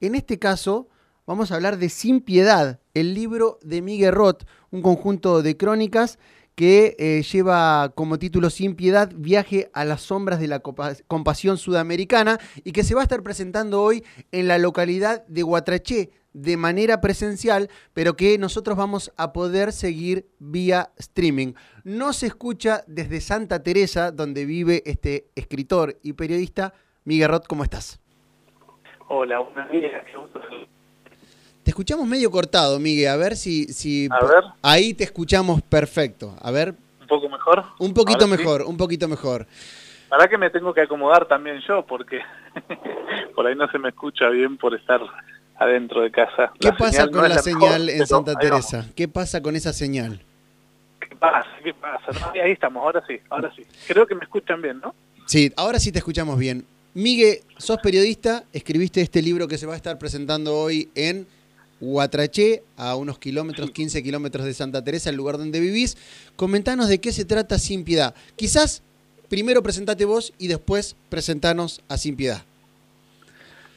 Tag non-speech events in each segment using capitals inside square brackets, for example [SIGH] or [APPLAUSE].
En este caso, vamos a hablar de Sin Piedad, el libro de Miguel Roth, un conjunto de crónicas que eh, lleva como título Sin Piedad, Viaje a las sombras de la compasión sudamericana y que se va a estar presentando hoy en la localidad de Guatraché de manera presencial, pero que nosotros vamos a poder seguir vía streaming. No se escucha desde Santa Teresa, donde vive este escritor y periodista. Miguel Roth, ¿cómo estás? Hola, gusto te escuchamos medio cortado, Miguel. A ver si, si a ver. ahí te escuchamos perfecto. A ver. ¿Un poco mejor? Un poquito mejor, un poquito mejor. Para que me tengo que acomodar también yo, porque [LAUGHS] por ahí no se me escucha bien por estar adentro de casa. ¿Qué pasa con la, señal en Santa Teresa? ¿Qué pasa con esa señal? ¿Qué pasa? ¿Qué pasa? ahí estamos, ahora sí, ahora sí. Creo que me escuchan bien, ¿no? Sí, ahora sí te escuchamos bien. Miguel, sos periodista, escribiste este libro que se va a estar presentando hoy en Huatraché, a unos kilómetros, 15 kilómetros de Santa Teresa, el lugar donde vivís. Comentanos de qué se trata Sin Piedad. Quizás primero presentate vos y después presentanos a Sin Piedad.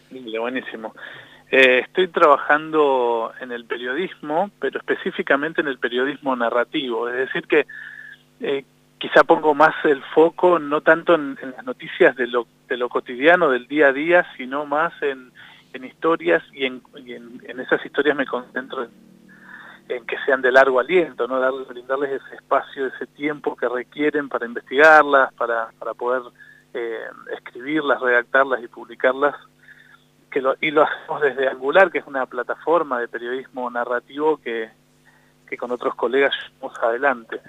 Buenísimo. Eh, estoy trabajando en el periodismo, pero específicamente en el periodismo narrativo. Es decir que eh, quizá pongo más el foco no tanto en, las noticias de lo, de lo cotidiano, del día a día, sino más en en historias y en, en, esas historias me concentro en, que sean de largo aliento, ¿no? Darles, brindarles ese espacio, ese tiempo que requieren para investigarlas, para, para poder eh, escribirlas, redactarlas y publicarlas. Que lo, y lo hacemos desde Angular, que es una plataforma de periodismo narrativo que, que con otros colegas llevamos adelante.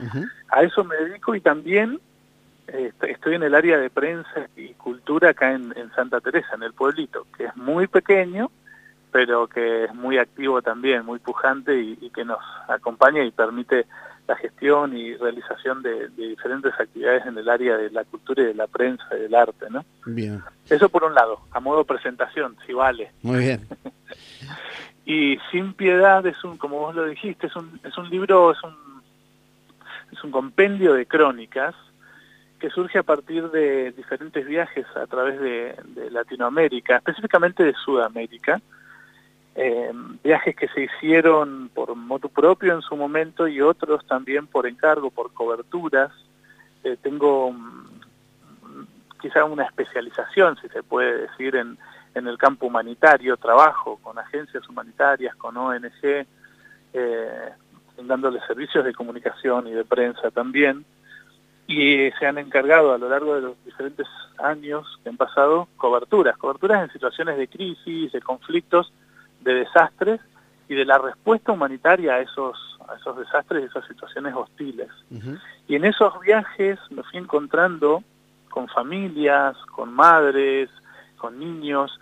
A eso me dedico y también eh, estoy en el área de prensa y cultura acá en, Santa Teresa, en el pueblito, que es muy pequeño, pero que es muy activo también, muy pujante y, que nos acompaña y permite la gestión y realización de, diferentes actividades en el área de la cultura y de la prensa y del arte, ¿no? Bien. Eso por un lado, a modo presentación, si vale. Muy bien. [LAUGHS] y Sin Piedad es un, como vos lo dijiste, es un, es un libro, es un, es un compendio de crónicas que surge a partir de diferentes viajes a través de, Latinoamérica, específicamente de Sudamérica, eh, viajes que se hicieron por moto propio en su momento y otros también por encargo, por coberturas. Eh, tengo mm, quizá una especialización, si se puede decir, en, en el campo humanitario, trabajo con agencias humanitarias, con ONG, eh, dándole servicios de comunicación y de prensa también y se han encargado a lo largo de los diferentes años que han pasado coberturas, coberturas en situaciones de crisis, de conflictos, de desastres y de la respuesta humanitaria a esos, a esos desastres y esas situaciones hostiles. Y en esos viajes me fui encontrando con familias, con madres, con niños,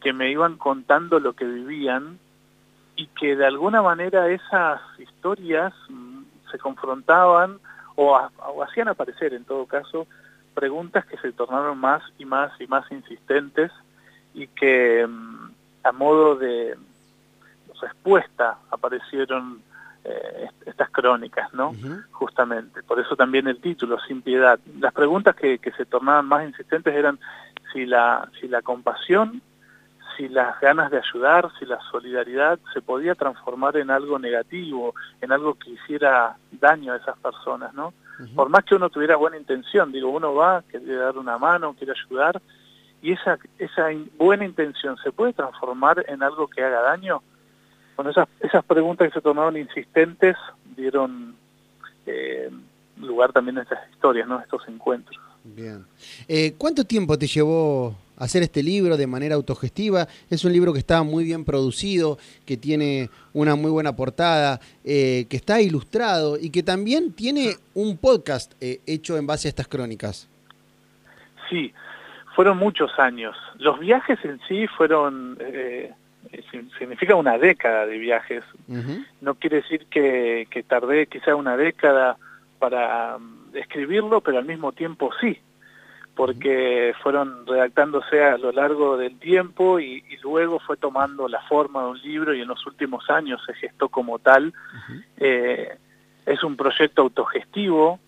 que me iban contando lo que vivían y que de alguna manera esas historias mm, se confrontaban o, hacían aparecer en todo caso preguntas que se tornaron más y más y más insistentes y que mm, a modo de respuesta aparecieron eh, estas crónicas, ¿no? Justamente. Por eso también el título, Sin Piedad. Las preguntas que, que se tornaban más insistentes eran si la, si la compasión si las ganas de ayudar, si la solidaridad se podía transformar en algo negativo, en algo que hiciera daño a esas personas, ¿no? Por más que uno tuviera buena intención, digo, uno va, quiere dar una mano, quiere ayudar, y esa, esa buena intención se puede transformar en algo que haga daño. Bueno, esas, esas preguntas que se tomaron insistentes dieron eh, lugar también a estas historias, ¿no? Estos encuentros. Bien. Eh, ¿Cuánto tiempo te llevó hacer este libro de manera autogestiva. Es un libro que está muy bien producido, que tiene una muy buena portada, eh, que está ilustrado y que también tiene un podcast eh, hecho en base a estas crónicas. Sí, fueron muchos años. Los viajes en sí fueron... Eh, significa una década de viajes. No quiere decir que, que tardé quizá una década para escribirlo, pero al mismo tiempo sí porque fueron redactándose a lo largo del tiempo y, luego fue tomando la forma de un libro y en los últimos años se gestó como tal. Eh, es un proyecto autogestivo,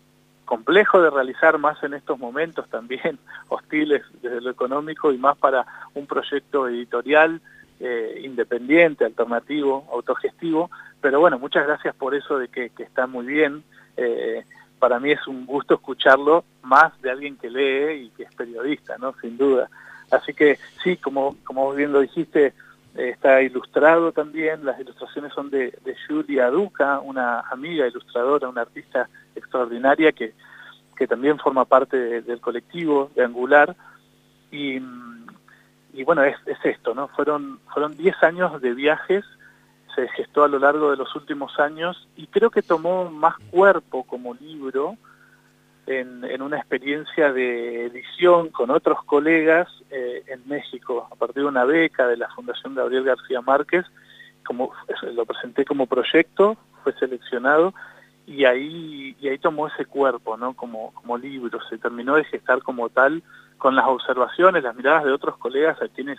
complejo de realizar más en estos momentos también, [LAUGHS] hostiles desde lo económico y más para un proyecto editorial eh, independiente, alternativo, autogestivo, pero bueno, muchas gracias por eso de que, está muy bien. Eh, para mí es un gusto escucharlo más de alguien que lee y que es periodista, ¿no? Sin duda. Así que sí, como, como bien lo dijiste, eh, está ilustrado también, las ilustraciones son de, de Julia Duca, una amiga ilustradora, una artista extraordinaria que, que también forma parte del colectivo de Angular. Y, y bueno, es, es, esto, ¿no? Fueron, fueron 10 años de viajes, se gestó a lo largo de los últimos años y creo que tomó más cuerpo como libro en, una experiencia de edición con otros colegas eh, en México, a partir de una beca de la Fundación Gabriel García Márquez, como lo presenté como proyecto, fue seleccionado y ahí y ahí tomó ese cuerpo, ¿no? Como como libro, se terminó de gestar como tal con las observaciones, las miradas de otros colegas a quienes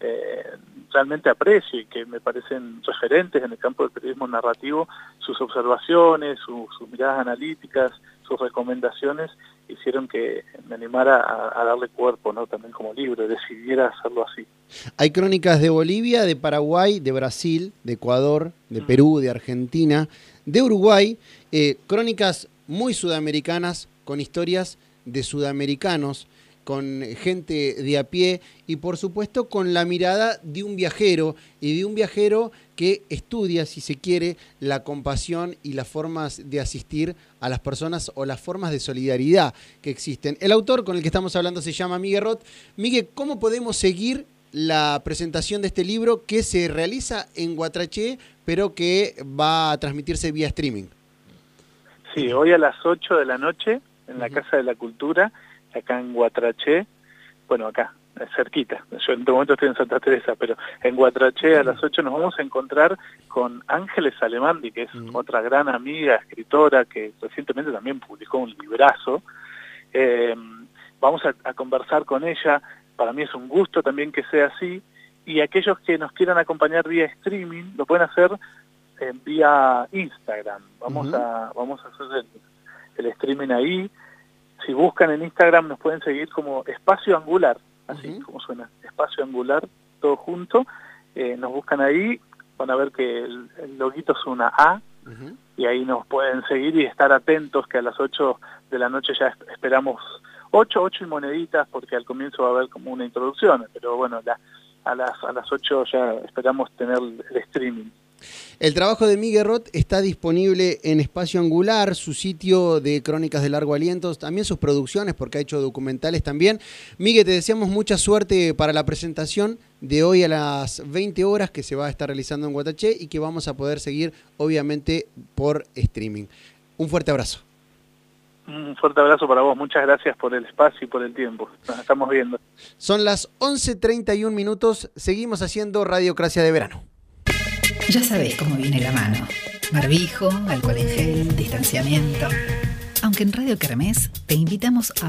eh, realmente aprecio y que me parecen referentes en el campo del periodismo narrativo, sus observaciones, sus miradas analíticas, sus recomendaciones hicieron que me animara a, darle cuerpo, ¿no? También como libro, decidiera hacerlo así. Hay crónicas de Bolivia, de Paraguay, de Brasil, de Ecuador, de Perú, de Argentina, de Uruguay, eh, crónicas muy sudamericanas con historias de sudamericanos con gente de a pie y por supuesto con la mirada de un viajero y de un viajero que estudia, si se quiere, la compasión y las formas de asistir a las personas o las formas de solidaridad que existen. El autor con el que estamos hablando se llama Miguel Roth. Miguel, ¿cómo podemos seguir la presentación de este libro que se realiza en Guatraché, pero que va a transmitirse vía streaming? Sí, hoy a las 8 de la noche en la Casa de la Cultura acá en Guatraché, bueno, acá, cerquita, yo en este momento estoy en Santa Teresa, pero en Guatraché a las 8 nos vamos a encontrar con Ángeles Alemandi, que es otra gran amiga, escritora, que recientemente también publicó un librazo. Eh, vamos a, conversar con ella, para mí es un gusto también que sea así, y aquellos que nos quieran acompañar vía streaming lo pueden hacer vía Instagram. Vamos a vamos a hacer el streaming ahí si buscan en Instagram nos pueden seguir como Espacio Angular, así como suena, Espacio Angular, todo junto. Eh, nos buscan ahí, van a ver que el, loguito es una A, y ahí nos pueden seguir y estar atentos que a las 8 de la noche ya esperamos 8, 8 y moneditas, porque al comienzo va a haber como una introducción, pero bueno, a, las, a las 8 ya esperamos tener el streaming. El trabajo de Miguel Roth está disponible en Espacio Angular, su sitio de crónicas de largo aliento, también sus producciones, porque ha hecho documentales también. Miguel, te deseamos mucha suerte para la presentación de hoy a las 20 horas que se va a estar realizando en Guataché y que vamos a poder seguir, obviamente, por streaming. Un fuerte abrazo. Un fuerte abrazo para vos, muchas gracias por el espacio y por el tiempo. Nos estamos viendo. Son las 11.31 minutos, seguimos haciendo Radiocracia de Verano. Ya sabéis cómo viene la mano. Barbijo, alcohol en gel, distanciamiento. Aunque en Radio Kermés te invitamos a